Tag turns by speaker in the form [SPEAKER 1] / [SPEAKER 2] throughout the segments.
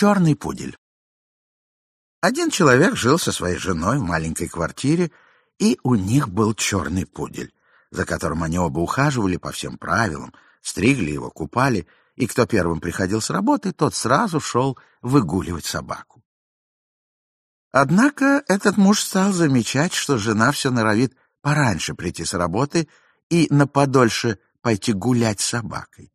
[SPEAKER 1] черный пудель. Один человек жил со своей женой в маленькой квартире, и у них был черный пудель, за которым они оба ухаживали по всем правилам, стригли его, купали, и кто первым приходил с работы, тот сразу шел выгуливать собаку. Однако этот муж стал замечать, что жена все норовит пораньше прийти с работы и на подольше пойти гулять с собакой.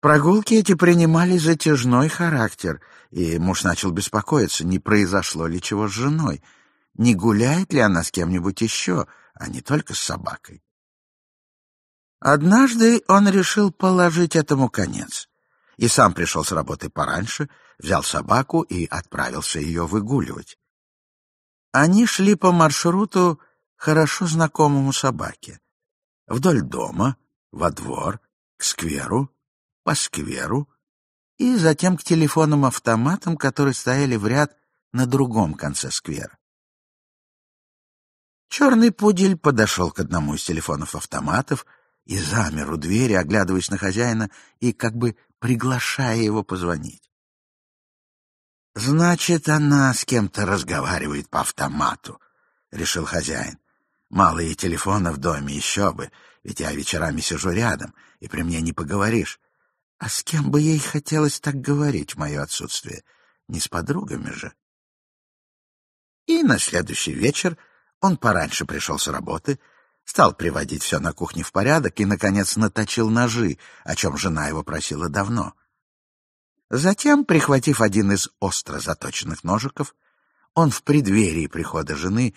[SPEAKER 1] Прогулки эти принимали затяжной характер, и муж начал беспокоиться, не произошло ли чего с женой, не гуляет ли она с кем-нибудь еще, а не только с собакой. Однажды он решил положить этому конец, и сам пришел с работы пораньше, взял собаку и отправился ее выгуливать. Они шли по маршруту хорошо знакомому собаке. Вдоль дома, во двор, к скверу, скверу и затем к телефонам-автоматам, которые стояли в ряд на другом конце сквера. Черный пудель подошел к одному из телефонов-автоматов и замер у двери, оглядываясь на хозяина и как бы приглашая его позвонить. «Значит, она с кем-то разговаривает по автомату», — решил хозяин. «Мало ей телефона в доме, еще бы, ведь я вечерами сижу рядом, и при мне не поговоришь. А с кем бы ей хотелось так говорить в мое отсутствие? Не с подругами же?» И на следующий вечер он пораньше пришел с работы, стал приводить все на кухне в порядок и, наконец, наточил ножи, о чем жена его просила давно. Затем, прихватив один из остро заточенных ножиков, он в преддверии прихода жены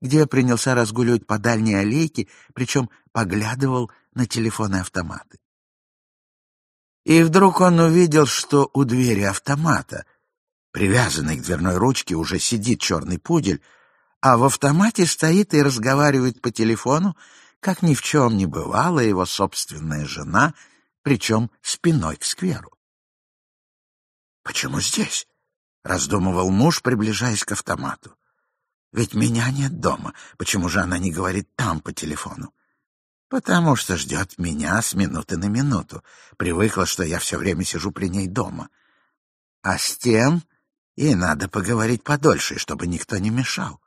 [SPEAKER 1] где принялся разгуливать по дальней аллейке, причем поглядывал на телефоны-автоматы. И вдруг он увидел, что у двери автомата, привязанной к дверной ручке, уже сидит черный пудель, а в автомате стоит и разговаривает по телефону, как ни в чем не бывало его собственная жена, причем спиной к скверу. «Почему здесь?» — раздумывал муж, приближаясь к автомату ведь меня нет дома. Почему же она не говорит там по телефону? Потому что ждет меня с минуты на минуту. Привыкла, что я все время сижу при ней дома. А с тем и надо поговорить подольше, чтобы никто не мешал.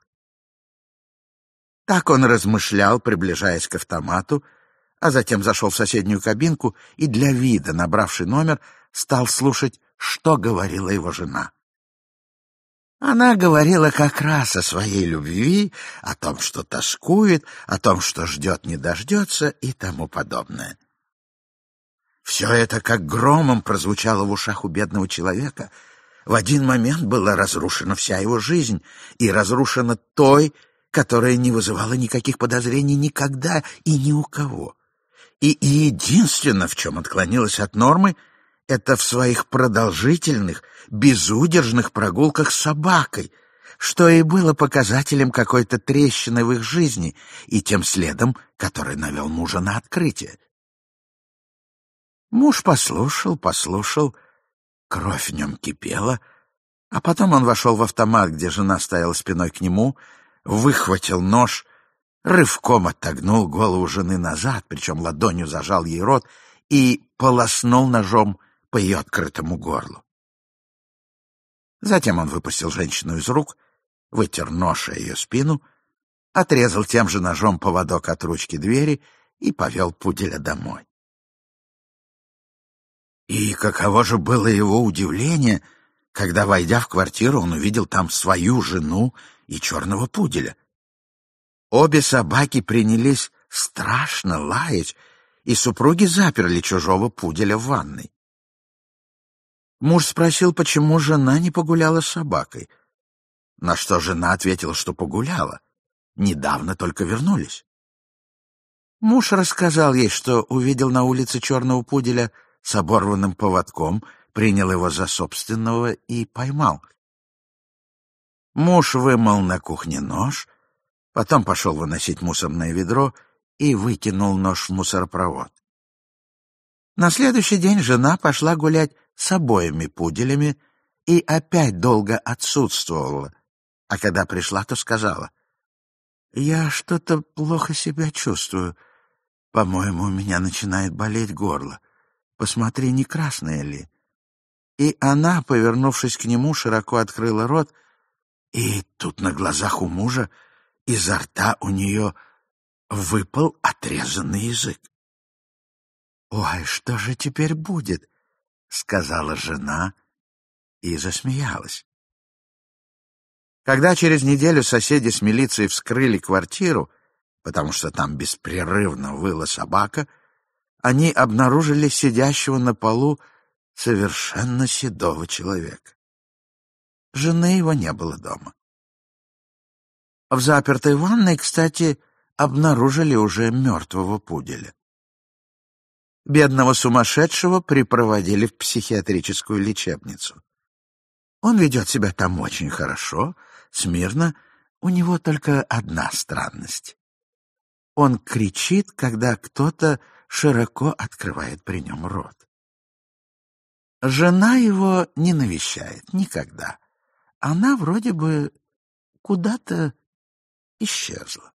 [SPEAKER 1] Так он размышлял, приближаясь к автомату, а затем зашел в соседнюю кабинку и для вида, набравший номер, стал слушать, что говорила его жена. Она говорила как раз о своей любви, о том, что тоскует, о том, что ждет, не дождется и тому подобное. Все это как громом прозвучало в ушах у бедного человека. В один момент была разрушена вся его жизнь, и разрушена той, которая не вызывала никаких подозрений никогда и ни у кого. И единственное, в чем отклонилась от нормы — это в своих продолжительных, безудержных прогулках с собакой, что и было показателем какой-то трещины в их жизни и тем следом, который навел мужа на открытие. Муж послушал, послушал, кровь в нем кипела, а потом он вошел в автомат, где жена стояла спиной к нему, выхватил нож рывком отогнул голову жены назад, причем ладонью зажал ей рот и полоснул ножом по ее открытому горлу. Затем он выпустил женщину из рук, вытер нож о ее спину, отрезал тем же ножом поводок от ручки двери и повел пуделя домой. И каково же было его удивление, когда, войдя в квартиру, он увидел там свою жену и черного пуделя — Обе собаки Муж спросил, почему жена не погуляла с собакой. На что жена ответила, что погуляла. Недавно только вернулись. Муж рассказал ей, что увидел на улице черного пуделя с оборванным поводком, принял его за собственного и поймал. Муж вымыл на кухне нож, потом пошел выносить мусорное ведро и выкинул нож в мусоропровод. На следующий день жена пошла гулять с обоими пуделями и опять долго отсутствовала, а когда пришла, то сказала, «Я что-то плохо себя чувствую. По-моему, у меня начинает болеть горло. посмотри, не красная ли. И она, повернувшись к нему, широко открыла рот, и тут на глазах у мужа изо рта у нее выпал отрезанный язык. «Ой, что же теперь будет?» — сказала жена и засмеялась. Когда через неделю соседи с милицией вскрыли квартиру, потому что там беспрерывно выла собака, они обнаружили сидящего на полу совершенно седого человека. Жены его не было дома. В запертой ванной, кстати, обнаружили уже мертвого пуделя. бедного сумасшедшего припроводили в психиатрическую лечебницу. Он ведет себя там очень хорошо, смирно, у него только одна странность. Он кричит, когда кто-то широко открывает при нем рот. Жена его не навещает никогда. Она вроде бы куда-то исчезла.